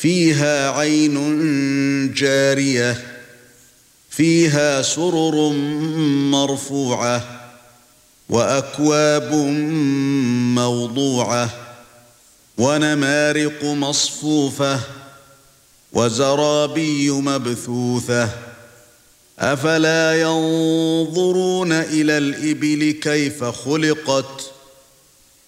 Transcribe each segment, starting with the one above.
فيها عين جارية فيها سرر مرفوعة وأكواب موضوعة ونمارق مصفوفة وزرابي مبثوثة. أفلا ينظرون إلى الإبل كيف خلقت؟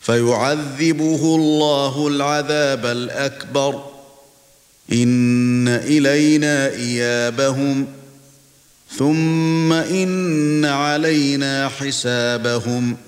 فيعذبه الله العذاب الأكبر. إن إلينا إيابهم. ثم إن علينا حسابهم.